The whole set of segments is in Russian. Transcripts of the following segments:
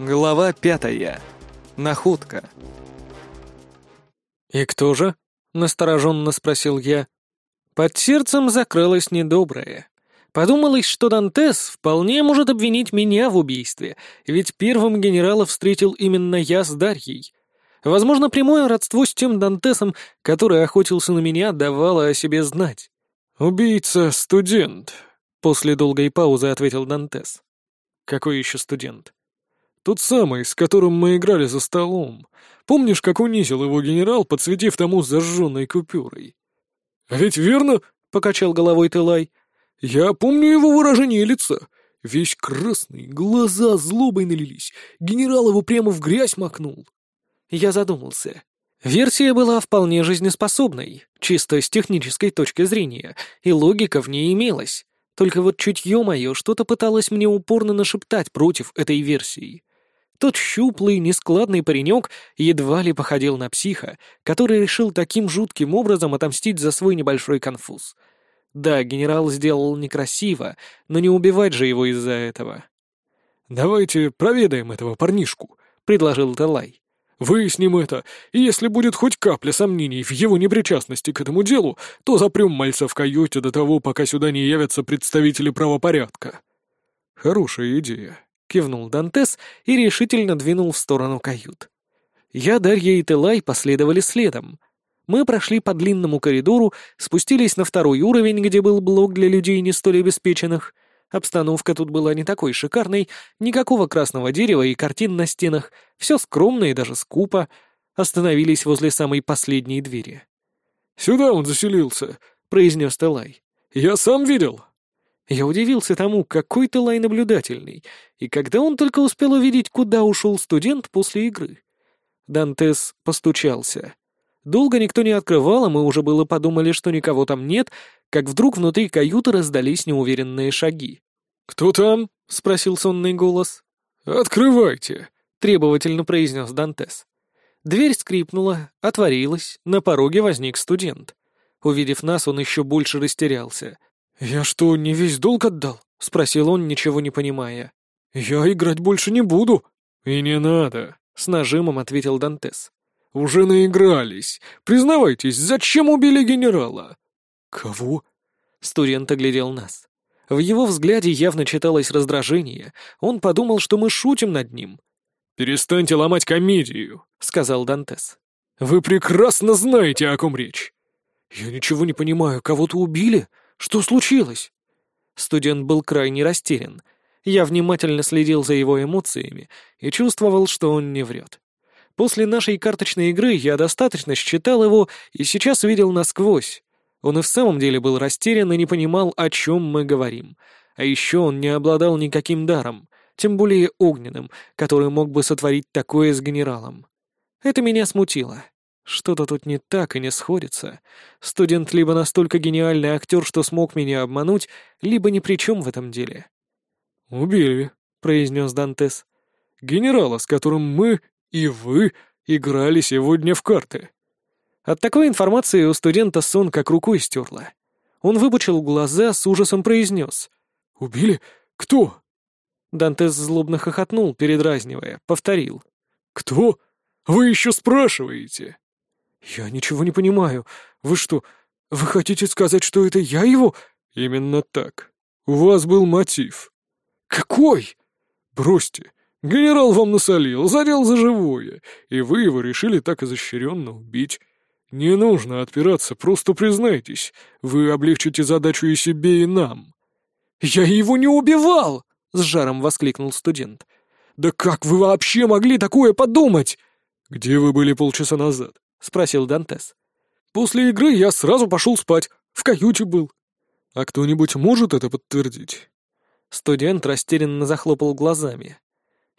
Глава пятая. Находка. «И кто же?» — настороженно спросил я. Под сердцем закрылось недоброе. Подумалось, что Дантес вполне может обвинить меня в убийстве, ведь первым генерала встретил именно я с Дарьей. Возможно, прямое родство с тем Дантесом, который охотился на меня, давало о себе знать. «Убийца — студент», — после долгой паузы ответил Дантес. «Какой еще студент?» Тот самый, с которым мы играли за столом. Помнишь, как унизил его генерал, подсветив тому зажженной купюрой? «А ведь верно?» — покачал головой Тылай. «Я помню его выражение лица. Весь красный, глаза злобой налились. Генерал его прямо в грязь макнул». Я задумался. Версия была вполне жизнеспособной, чисто с технической точки зрения, и логика в ней имелась. Только вот чутье мое что-то пыталось мне упорно нашептать против этой версии. Тот щуплый, нескладный паренек едва ли походил на психа, который решил таким жутким образом отомстить за свой небольшой конфуз. Да, генерал сделал некрасиво, но не убивать же его из-за этого. «Давайте проведаем этого парнишку», — предложил Талай. «Выясним это, и если будет хоть капля сомнений в его непричастности к этому делу, то запрем мальца в каюте до того, пока сюда не явятся представители правопорядка». «Хорошая идея», кивнул Дантес и решительно двинул в сторону кают. Я, Дарья и Телай последовали следом. Мы прошли по длинному коридору, спустились на второй уровень, где был блок для людей не столь обеспеченных. Обстановка тут была не такой шикарной, никакого красного дерева и картин на стенах, все скромно и даже скупо. Остановились возле самой последней двери. «Сюда он заселился», — произнес Телай. «Я сам видел». Я удивился тому, какой ты лай наблюдательный, и когда он только успел увидеть, куда ушел студент после игры. Дантес постучался. Долго никто не открывал, а мы уже было подумали, что никого там нет, как вдруг внутри каюты раздались неуверенные шаги. «Кто там?» — спросил сонный голос. «Открывайте», — требовательно произнес Дантес. Дверь скрипнула, отворилась, на пороге возник студент. Увидев нас, он еще больше растерялся — «Я что, не весь долг отдал?» — спросил он, ничего не понимая. «Я играть больше не буду». «И не надо», — с нажимом ответил Дантес. «Уже наигрались. Признавайтесь, зачем убили генерала?» «Кого?» — студент оглядел нас. В его взгляде явно читалось раздражение. Он подумал, что мы шутим над ним. «Перестаньте ломать комедию», — сказал Дантес. «Вы прекрасно знаете, о ком речь». «Я ничего не понимаю. Кого-то убили?» Что случилось?» Студент был крайне растерян. Я внимательно следил за его эмоциями и чувствовал, что он не врет. После нашей карточной игры я достаточно считал его и сейчас видел насквозь. Он и в самом деле был растерян и не понимал, о чем мы говорим. А еще он не обладал никаким даром, тем более огненным, который мог бы сотворить такое с генералом. Это меня смутило. Что-то тут не так и не сходится. Студент либо настолько гениальный актер, что смог меня обмануть, либо ни при чем в этом деле. «Убили», — произнес Дантес. «Генерала, с которым мы и вы играли сегодня в карты». От такой информации у студента сон как рукой стерла. Он выпучил глаза, с ужасом произнес. «Убили? Кто?» Дантес злобно хохотнул, передразнивая, повторил. «Кто? Вы еще спрашиваете?» «Я ничего не понимаю. Вы что, вы хотите сказать, что это я его?» «Именно так. У вас был мотив». «Какой?» «Бросьте. Генерал вам насолил, задел за живое, и вы его решили так изощренно убить. Не нужно отпираться, просто признайтесь. Вы облегчите задачу и себе, и нам». «Я его не убивал!» — с жаром воскликнул студент. «Да как вы вообще могли такое подумать?» «Где вы были полчаса назад?» — спросил Дантес. «После игры я сразу пошел спать. В каюте был». «А кто-нибудь может это подтвердить?» Студент растерянно захлопал глазами.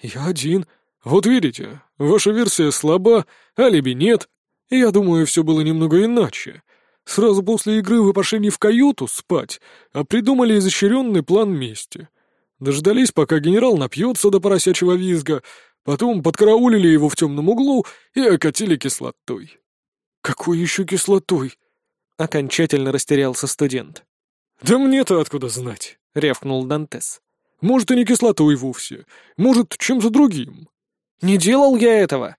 «Я один. Вот видите, ваша версия слаба, алиби нет. Я думаю, все было немного иначе. Сразу после игры вы пошли не в каюту спать, а придумали изощренный план мести. Дождались, пока генерал напьется до поросячьего визга, Потом подкараулили его в темном углу и окатили кислотой. «Какой еще кислотой?» Окончательно растерялся студент. «Да мне-то откуда знать?» — рявкнул Дантес. Может, и не кислотой вовсе. Может, чем-то другим». «Не делал я этого!»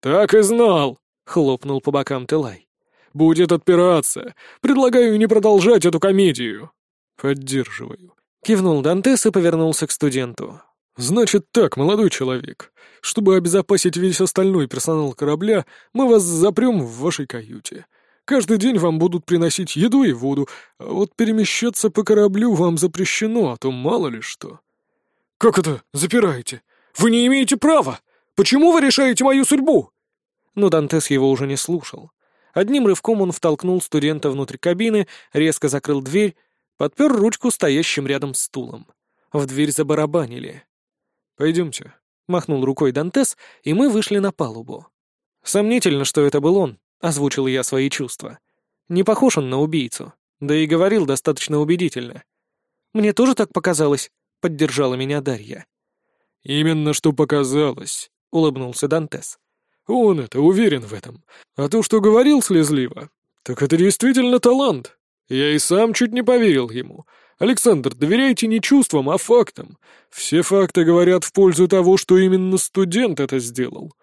«Так и знал!» — хлопнул по бокам Тылай. «Будет отпираться. Предлагаю не продолжать эту комедию». «Поддерживаю», — кивнул Дантес и повернулся к студенту. «Значит так, молодой человек. Чтобы обезопасить весь остальной персонал корабля, мы вас запрем в вашей каюте. Каждый день вам будут приносить еду и воду, а вот перемещаться по кораблю вам запрещено, а то мало ли что». «Как это запираете? Вы не имеете права! Почему вы решаете мою судьбу?» Но Дантес его уже не слушал. Одним рывком он втолкнул студента внутрь кабины, резко закрыл дверь, подпер ручку стоящим рядом стулом. В дверь забарабанили. «Пойдемте», — махнул рукой Дантес, и мы вышли на палубу. «Сомнительно, что это был он», — озвучил я свои чувства. «Не похож он на убийцу, да и говорил достаточно убедительно». «Мне тоже так показалось», — поддержала меня Дарья. «Именно что показалось», — улыбнулся Дантес. «Он это, уверен в этом. А то, что говорил слезливо, так это действительно талант. Я и сам чуть не поверил ему. Александр, доверяйте не чувствам, а фактам. Все факты говорят в пользу того, что именно студент это сделал.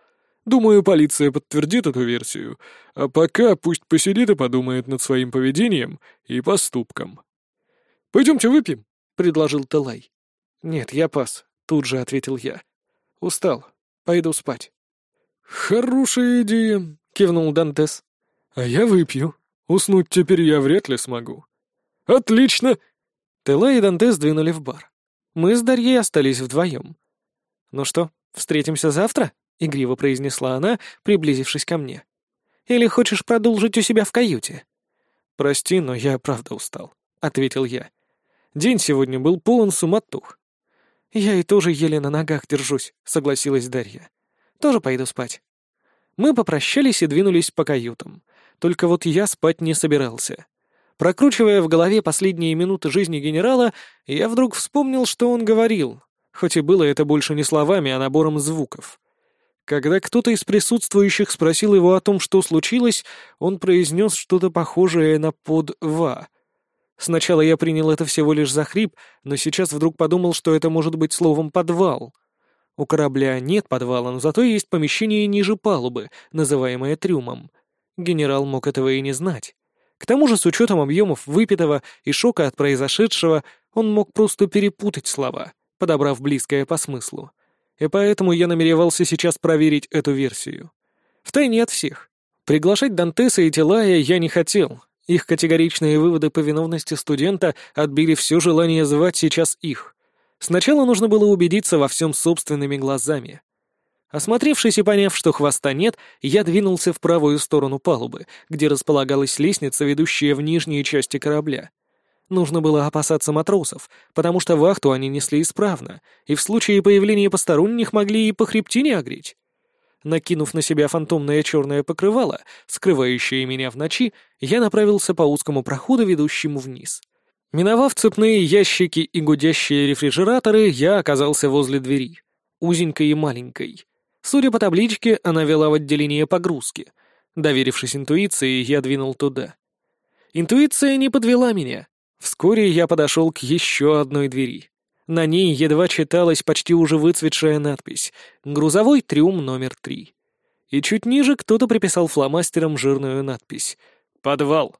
Думаю, полиция подтвердит эту версию, а пока пусть посидит и подумает над своим поведением и поступком. «Пойдемте выпьем», — предложил Талай. «Нет, я пас», — тут же ответил я. «Устал. Пойду спать». «Хорошая идея», — кивнул Дантес. «А я выпью. Уснуть теперь я вряд ли смогу». «Отлично!» Тела и Данте сдвинули в бар. Мы с Дарьей остались вдвоем. «Ну что, встретимся завтра?» — игриво произнесла она, приблизившись ко мне. «Или хочешь продолжить у себя в каюте?» «Прости, но я правда устал», — ответил я. «День сегодня был полон суматух». «Я и тоже еле на ногах держусь», — согласилась Дарья. «Тоже пойду спать». Мы попрощались и двинулись по каютам. Только вот я спать не собирался. Прокручивая в голове последние минуты жизни генерала, я вдруг вспомнил, что он говорил, хоть и было это больше не словами, а набором звуков. Когда кто-то из присутствующих спросил его о том, что случилось, он произнес что-то похожее на «под-ва». Сначала я принял это всего лишь за хрип, но сейчас вдруг подумал, что это может быть словом «подвал». У корабля нет подвала, но зато есть помещение ниже палубы, называемое трюмом. Генерал мог этого и не знать. К тому же, с учетом объемов выпитого и шока от произошедшего, он мог просто перепутать слова, подобрав близкое по смыслу. И поэтому я намеревался сейчас проверить эту версию. Втайне от всех. Приглашать Дантеса и Тилая я не хотел. Их категоричные выводы по виновности студента отбили все желание звать сейчас их. Сначала нужно было убедиться во всем собственными глазами. Осмотревшись и поняв, что хвоста нет, я двинулся в правую сторону палубы, где располагалась лестница, ведущая в нижние части корабля. Нужно было опасаться матросов, потому что вахту они несли исправно, и в случае появления посторонних могли и по хребтине огреть. Накинув на себя фантомное черное покрывало, скрывающее меня в ночи, я направился по узкому проходу, ведущему вниз. Миновав цепные ящики и гудящие рефрижераторы, я оказался возле двери, узенькой и маленькой. Судя по табличке, она вела в отделение погрузки. Доверившись интуиции, я двинул туда. Интуиция не подвела меня. Вскоре я подошел к еще одной двери. На ней едва читалась почти уже выцветшая надпись «Грузовой трюм номер три». И чуть ниже кто-то приписал фломастером жирную надпись «Подвал».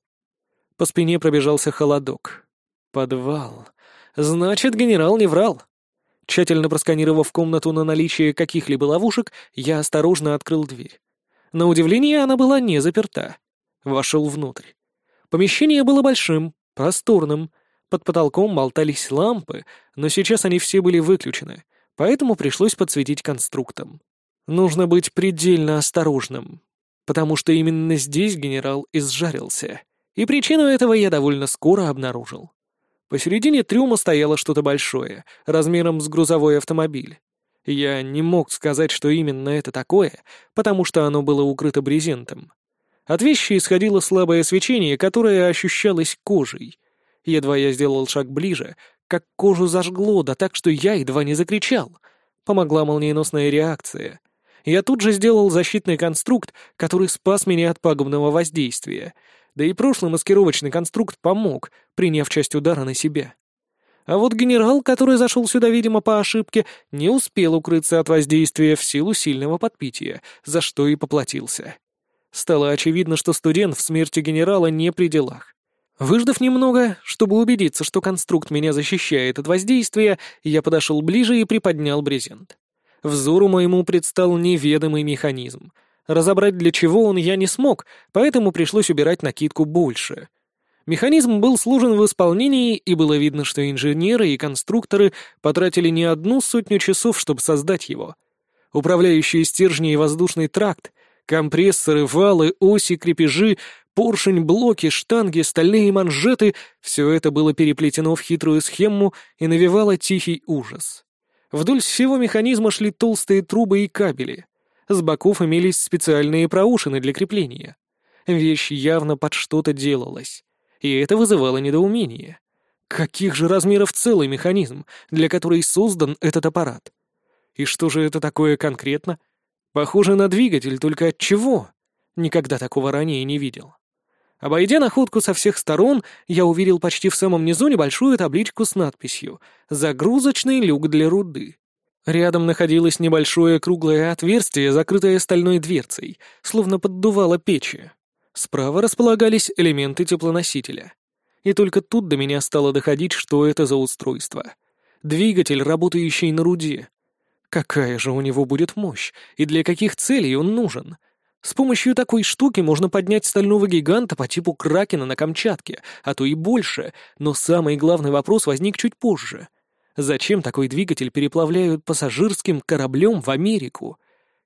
По спине пробежался холодок. «Подвал. Значит, генерал не врал. Тщательно просканировав комнату на наличие каких-либо ловушек, я осторожно открыл дверь. На удивление, она была не заперта. Вошел внутрь. Помещение было большим, просторным. Под потолком болтались лампы, но сейчас они все были выключены, поэтому пришлось подсветить конструктом. Нужно быть предельно осторожным, потому что именно здесь генерал изжарился. И причину этого я довольно скоро обнаружил. Посередине трюма стояло что-то большое, размером с грузовой автомобиль. Я не мог сказать, что именно это такое, потому что оно было укрыто брезентом. От вещи исходило слабое свечение, которое ощущалось кожей. Едва я сделал шаг ближе, как кожу зажгло, да так, что я едва не закричал. Помогла молниеносная реакция. Я тут же сделал защитный конструкт, который спас меня от пагубного воздействия — да и прошлый маскировочный конструкт помог, приняв часть удара на себя. А вот генерал, который зашел сюда, видимо, по ошибке, не успел укрыться от воздействия в силу сильного подпития, за что и поплатился. Стало очевидно, что студент в смерти генерала не при делах. Выждав немного, чтобы убедиться, что конструкт меня защищает от воздействия, я подошел ближе и приподнял брезент. Взору моему предстал неведомый механизм. Разобрать для чего он я не смог, поэтому пришлось убирать накидку больше. Механизм был сложен в исполнении, и было видно, что инженеры и конструкторы потратили не одну сотню часов, чтобы создать его. Управляющие стержни и воздушный тракт, компрессоры, валы, оси, крепежи, поршень, блоки, штанги, стальные манжеты — все это было переплетено в хитрую схему и навевало тихий ужас. Вдоль всего механизма шли толстые трубы и кабели. С боков имелись специальные проушины для крепления. Вещь явно под что-то делалась и это вызывало недоумение. Каких же размеров целый механизм, для которой создан этот аппарат? И что же это такое конкретно? Похоже на двигатель, только от чего? Никогда такого ранее не видел. Обойдя находку со всех сторон, я увидел почти в самом низу небольшую табличку с надписью «Загрузочный люк для руды». Рядом находилось небольшое круглое отверстие, закрытое стальной дверцей, словно поддувало печи. Справа располагались элементы теплоносителя. И только тут до меня стало доходить, что это за устройство. Двигатель, работающий на руде. Какая же у него будет мощь, и для каких целей он нужен? С помощью такой штуки можно поднять стального гиганта по типу Кракена на Камчатке, а то и больше, но самый главный вопрос возник чуть позже. Зачем такой двигатель переплавляют пассажирским кораблем в Америку?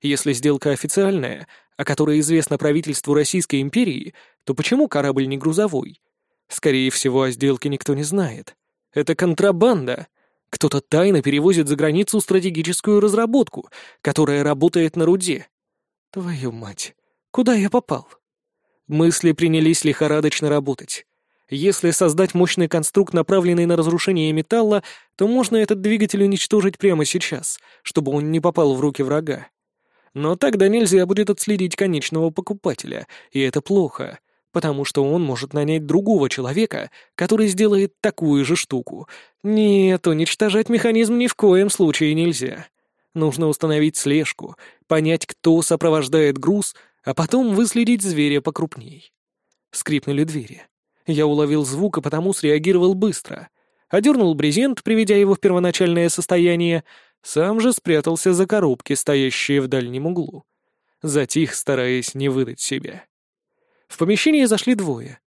Если сделка официальная, о которой известно правительству Российской империи, то почему корабль не грузовой? Скорее всего, о сделке никто не знает. Это контрабанда. Кто-то тайно перевозит за границу стратегическую разработку, которая работает на руде. Твою мать, куда я попал? Мысли принялись лихорадочно работать. Если создать мощный конструкт, направленный на разрушение металла, то можно этот двигатель уничтожить прямо сейчас, чтобы он не попал в руки врага. Но тогда нельзя будет отследить конечного покупателя, и это плохо, потому что он может нанять другого человека, который сделает такую же штуку. Нет, уничтожать механизм ни в коем случае нельзя. Нужно установить слежку, понять, кто сопровождает груз, а потом выследить зверя покрупней. Скрипнули двери. Я уловил звук, и потому среагировал быстро. Одернул брезент, приведя его в первоначальное состояние, сам же спрятался за коробки, стоящие в дальнем углу. Затих, стараясь не выдать себя. В помещение зашли двое.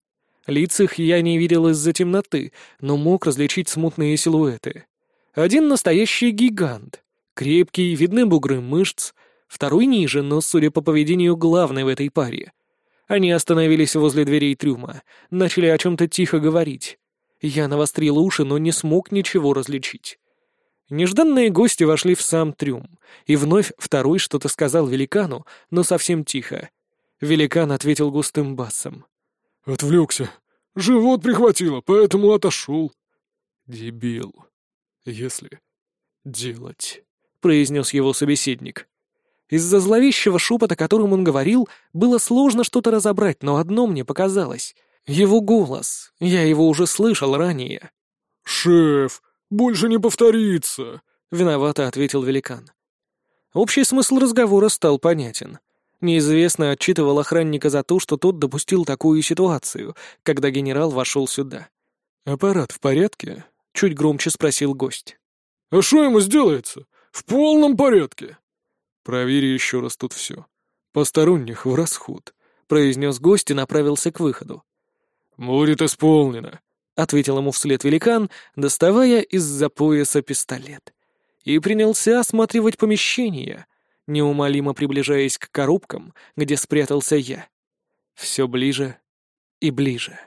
Лиц их я не видел из-за темноты, но мог различить смутные силуэты. Один настоящий гигант. Крепкий, видны бугры мышц. Второй ниже, но, судя по поведению, главный в этой паре. Они остановились возле дверей трюма, начали о чем-то тихо говорить. Я навострил уши, но не смог ничего различить. Нежданные гости вошли в сам трюм, и вновь второй что-то сказал великану, но совсем тихо. Великан ответил густым басом. «Отвлекся. Живот прихватило, поэтому отошел». «Дебил. Если делать», — произнес его собеседник. Из-за зловещего шепота, которым он говорил, было сложно что-то разобрать, но одно мне показалось. Его голос. Я его уже слышал ранее. «Шеф, больше не повторится», — виновато ответил великан. Общий смысл разговора стал понятен. Неизвестно отчитывал охранника за то, что тот допустил такую ситуацию, когда генерал вошел сюда. «Аппарат в порядке?» — чуть громче спросил гость. «А что ему сделается? В полном порядке!» «Провери еще раз тут все. Посторонних в расход», — произнес гость и направился к выходу. «Будет исполнено», — ответил ему вслед великан, доставая из-за пояса пистолет. И принялся осматривать помещение, неумолимо приближаясь к коробкам, где спрятался я. Все ближе и ближе.